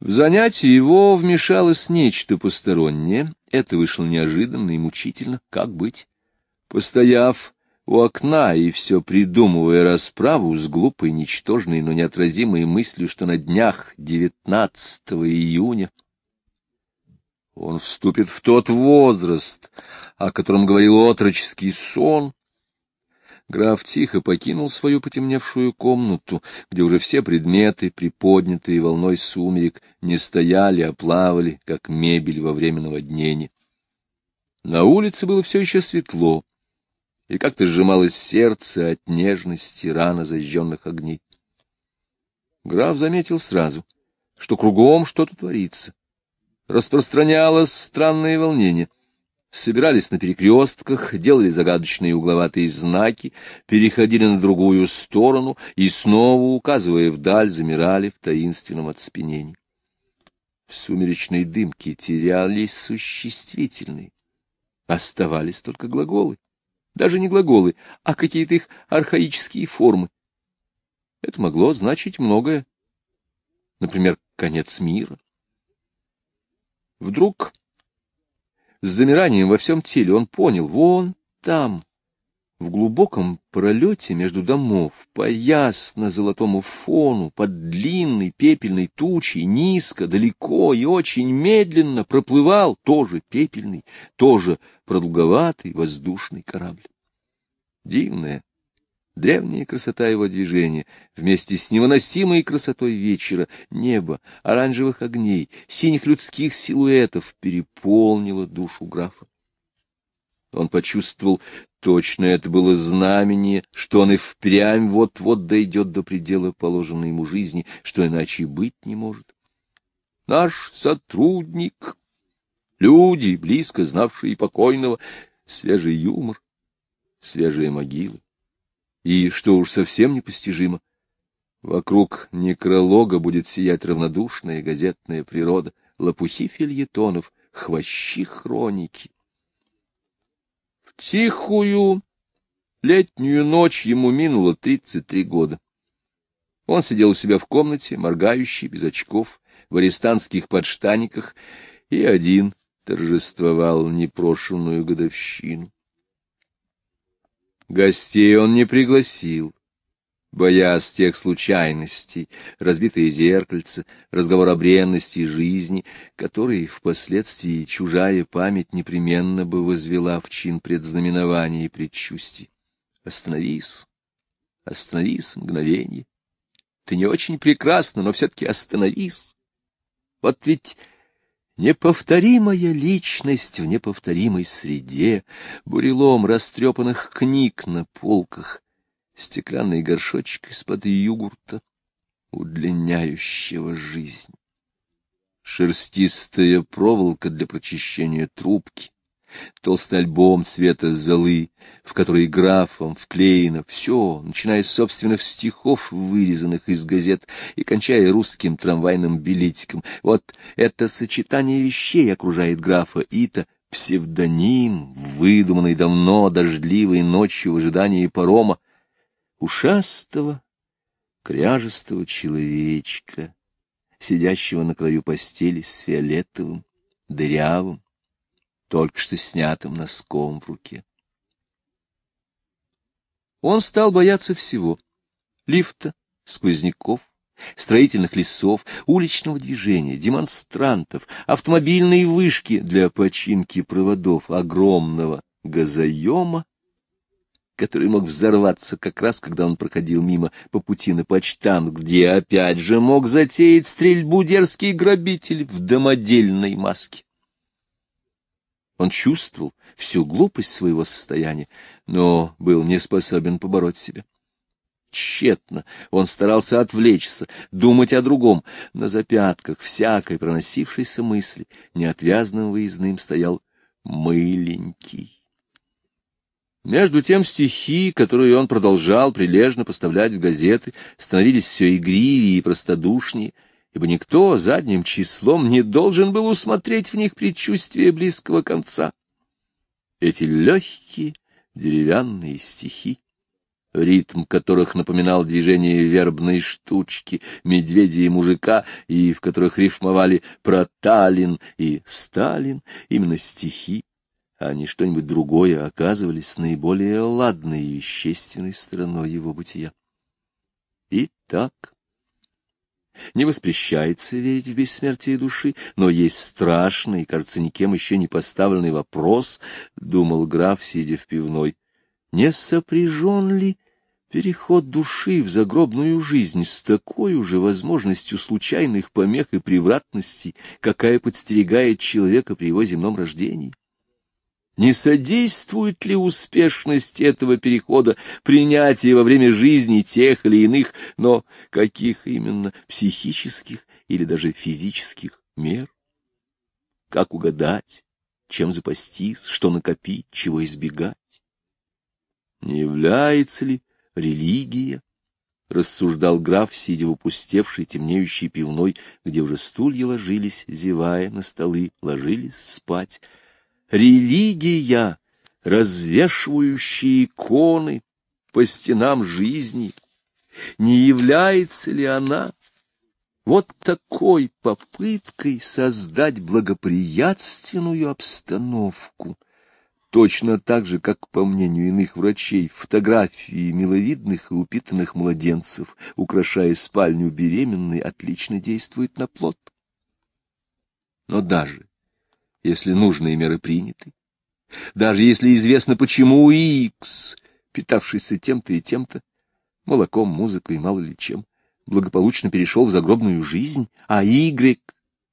В занятие его вмешалось нечто постороннее. Это вышло неожиданно и мучительно. Как быть? Постояв у окна и все придумывая расправу с глупой, ничтожной, но неотразимой мыслью, что на днях 19 июня он вступит в тот возраст, о котором говорил отроческий сон, граф тихо покинул свою потемневшую комнату, где уже все предметы, приподнятые волной сумерек, не стояли, а плавали, как мебель во время наводнения. На улице было все еще светло, и как-то сжималось сердце от нежности рано зажженных огней. Граф заметил сразу, что кругом что-то творится. Распространялось странное волнение собирались на перекрестках, делали загадочные угловатые знаки, переходили на другую сторону и снова, указывая вдаль, замирали в таинственном оцепенении. В сумеречной дымке терялись существительные. Оставались только глаголы. Даже не глаголы, а какие-то их архаические формы. Это могло значить многое. Например, конец мира. Вдруг с замиранием во всем теле он понял, вон там, в глубоком пролете между домов, по ясно-золотому фону, под длинной пепельной тучей, низко, далеко и очень медленно проплывал тоже пепельный, тоже продолговатый воздушный корабль. Дивная, Древняя красота его движения, вместе с невыносимой красотой вечера, неба, оранжевых огней, синих людских силуэтов, переполнила душу графа. Он почувствовал, точно это было знамение, что он и впрямь вот-вот дойдет до предела положенной ему жизни, что иначе быть не может. Наш сотрудник, люди, близко знавшие покойного, свежий юмор, свежая могила. И, что уж совсем непостижимо, вокруг некролога будет сиять равнодушная газетная природа, лопухи фильетонов, хвощи хроники. В тихую летнюю ночь ему минуло тридцать три года. Он сидел у себя в комнате, моргающий, без очков, в арестантских подштаниках, и один торжествовал непрошенную годовщину. Гостей он не пригласил, боясь тех случайностей, разбитые зеркальца, разговор о бренности жизни, которые впоследствии чужая память непременно бы возвела в чин предзнаменования и предчувствий. Остановись, остановись мгновение. Ты не очень прекрасна, но все-таки остановись. Вот ведь Неповторимая личность в неповторимой среде, бурелом растрепанных книг на полках, стеклянный горшочек из-под йогурта, удлиняющего жизнь. Шерстистая проволока для прочищения трубки, толстый альбом цвета золы, в который графом вклеено все, начиная с собственных стихов, вырезанных из газет, и кончая русским трамвайным билетиком. Вот это сочетание вещей окружает графа Ита, псевдоним, выдуманный давно дождливой ночью в ожидании парома, ушастого, кряжестого человечка, сидящего на краю постели с фиолетовым, дырявым, только что снятым носком в руке. Он стал бояться всего — лифта, сквозняков, строительных лесов, уличного движения, демонстрантов, автомобильной вышки для починки проводов, огромного газоема, который мог взорваться как раз, когда он проходил мимо по пути на почтамт, где опять же мог затеять стрельбу дерзкий грабитель в домодельной маске. Он чувствовал всю глупость своего состояния, но был не способен побороть себя. Тщетно он старался отвлечься, думать о другом. На запятках всякой проносившейся мысли неотвязным выездным стоял мыленький. Между тем стихи, которые он продолжал прилежно поставлять в газеты, становились все игривее и простодушнее — ибо никто задним числом не должен был усмотреть в них предчувствие близкого конца. Эти легкие деревянные стихи ритм которых напоминал движение вербной штучки, медведя и мужика, и в которых рифмовали про Таллин и Сталин, именно стихи, а не что-нибудь другое, оказывались наиболее ладной и вещественной стороной его бытия. Итак, не воспрещается верить в бессмертие души, но есть страшный, кажется, никем еще не поставленный вопрос, — думал граф, сидя в пивной. Не сопряжен ли переход души в загробную жизнь с такой уже возможностью случайных помех и превратностей, какая подстерегает человека при его земном рождении? Не содействует ли успешность этого перехода принятие во время жизни тех или иных, но каких именно психических или даже физических мер? Как угадать, чем запастись, что накопить, чего избегать? Не является ли религия? Рассуждал граф, сидя в опустевшей темнеющей пивной, где уже стулья ложились, зевая на столы, ложились спать, религия, развешивающая иконы по стенам жизни, не является ли она вот такой попыткой создать благоприятственную обстановку, точно так же, как, по мнению иных врачей, фотографии миловидных и упитанных младенцев, украшая спальню беременной, отлично действуют на плод. Но даже если нужные меры приняты. Даже если известно, почему Икс, питавшийся тем-то и тем-то, молоком, музыкой, мало ли чем, благополучно перешел в загробную жизнь, а Y,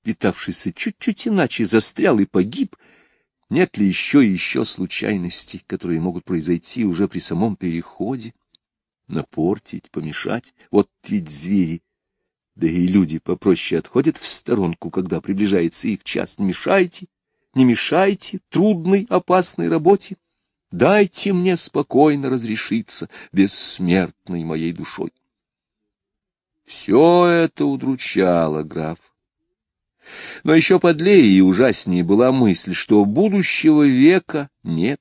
питавшийся чуть-чуть иначе, застрял и погиб, нет ли еще и еще случайностей, которые могут произойти уже при самом переходе? Напортить, помешать? Вот ведь звери да и люди попроще отходят в сторонку, когда приближается их час. Не мешайте, не мешайте трудной, опасной работе. Дайте мне спокойно разрешиться бессмертной моей душой. Все это удручало граф. Но еще подлее и ужаснее была мысль, что будущего века нет,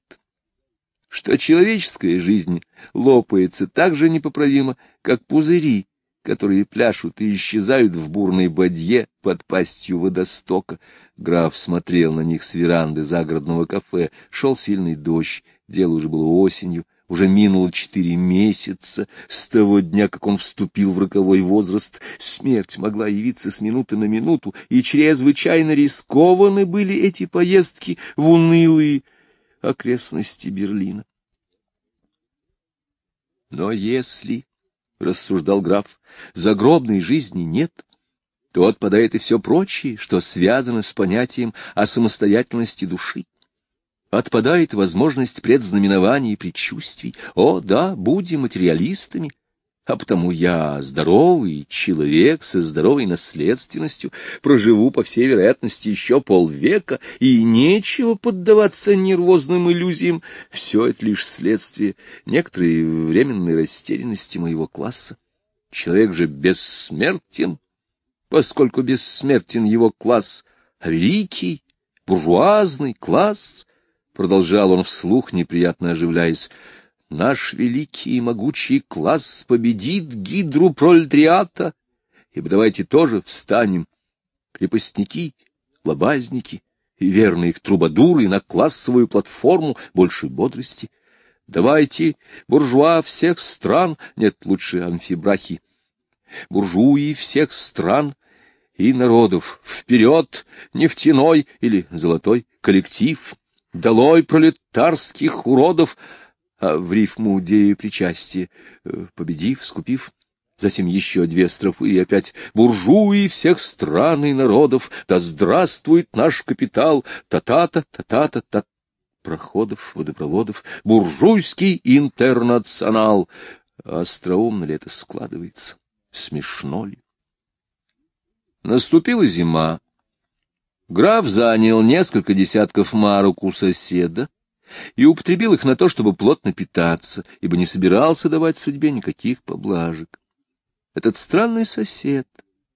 что человеческая жизнь лопается так же непоправимо, как пузыри, которые пляшут и исчезают в бурной бадье под пастью водостока. Граф смотрел на них с веранды загородного кафе. Шел сильный дождь, дело уже было осенью, уже минуло четыре месяца с того дня, как он вступил в роковой возраст. Смерть могла явиться с минуты на минуту, и чрезвычайно рискованы были эти поездки в унылые окрестности Берлина. Но если рассуждал граф, — загробной жизни нет, то отпадает и все прочее, что связано с понятием о самостоятельности души. Отпадает возможность предзнаменований и предчувствий. О, да, будем материалистами, а потому я здоровый человек со здоровой наследственностью, проживу, по всей вероятности, еще полвека, и нечего поддаваться нервозным иллюзиям. Все это лишь следствие некоторой временной растерянности моего класса. Человек же бессмертен, поскольку бессмертен его класс, великий, буржуазный класс, — продолжал он вслух, неприятно оживляясь, — Наш великий и могучий класс победит гидру пролетариата, ибо давайте тоже встанем, крепостники, лобазники и верные их трубадуры на классовую платформу большей бодрости. Давайте, буржуа всех стран, нет, лучше амфибрахи, буржуи всех стран и народов, вперед, нефтяной или золотой коллектив, долой пролетарских уродов, а в рифму дея причастие, э, победив, скупив, затем еще две строфы и опять «Буржуи всех стран и народов, да здравствует наш капитал, та-та-та, та-та-та, та проходов, водопроводов, буржуйский интернационал». Остроумно ли это складывается? Смешно ли? Наступила зима. Граф занял несколько десятков марок у соседа, и употребил их на то, чтобы плотно питаться, ибо не собирался давать судьбе никаких поблажек. Этот странный сосед,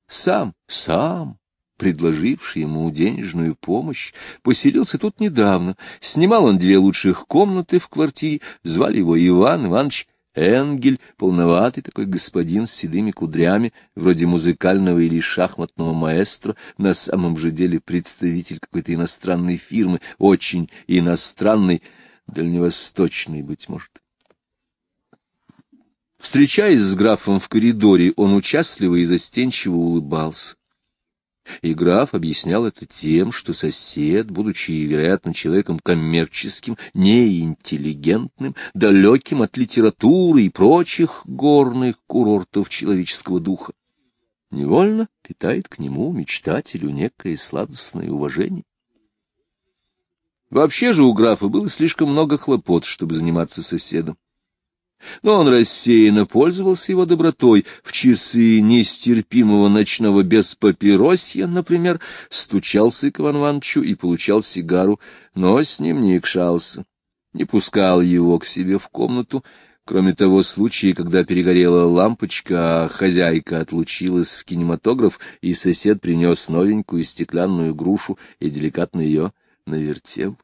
сам, сам, предложивший ему денежную помощь, поселился тут недавно. Снимал он две лучших комнаты в квартире, звали его Иван Иванович Энгель, полноватый такой господин с седыми кудрями, вроде музыкального или шахматного маэстро, на самом же деле представитель какой-то иностранной фирмы, очень иностранной, дальневосточной, быть может. Встречаясь с графом в коридоре, он участливо и застенчиво улыбался. И граф объяснял это тем, что сосед, будучи, вероятно, человеком коммерческим, неинтеллигентным, далеким от литературы и прочих горных курортов человеческого духа, невольно питает к нему, мечтателю, некое сладостное уважение. Вообще же у графа было слишком много хлопот, чтобы заниматься соседом. Но он рассеянно пользовался его добротой. В часы нестерпимого ночного беспапиросья, например, стучался к Ивану Ивановичу и получал сигару, но с ним не икшался, не пускал его к себе в комнату, кроме того случая, когда перегорела лампочка, а хозяйка отлучилась в кинематограф, и сосед принес новенькую стеклянную грушу и деликатно ее навертел.